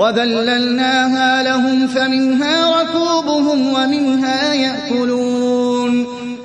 وَذَلَّلْنَاهَا لَهُمْ فَمِنْهَا رَكُوبُهُمْ وَمِنْهَا يَأْكُلُونَ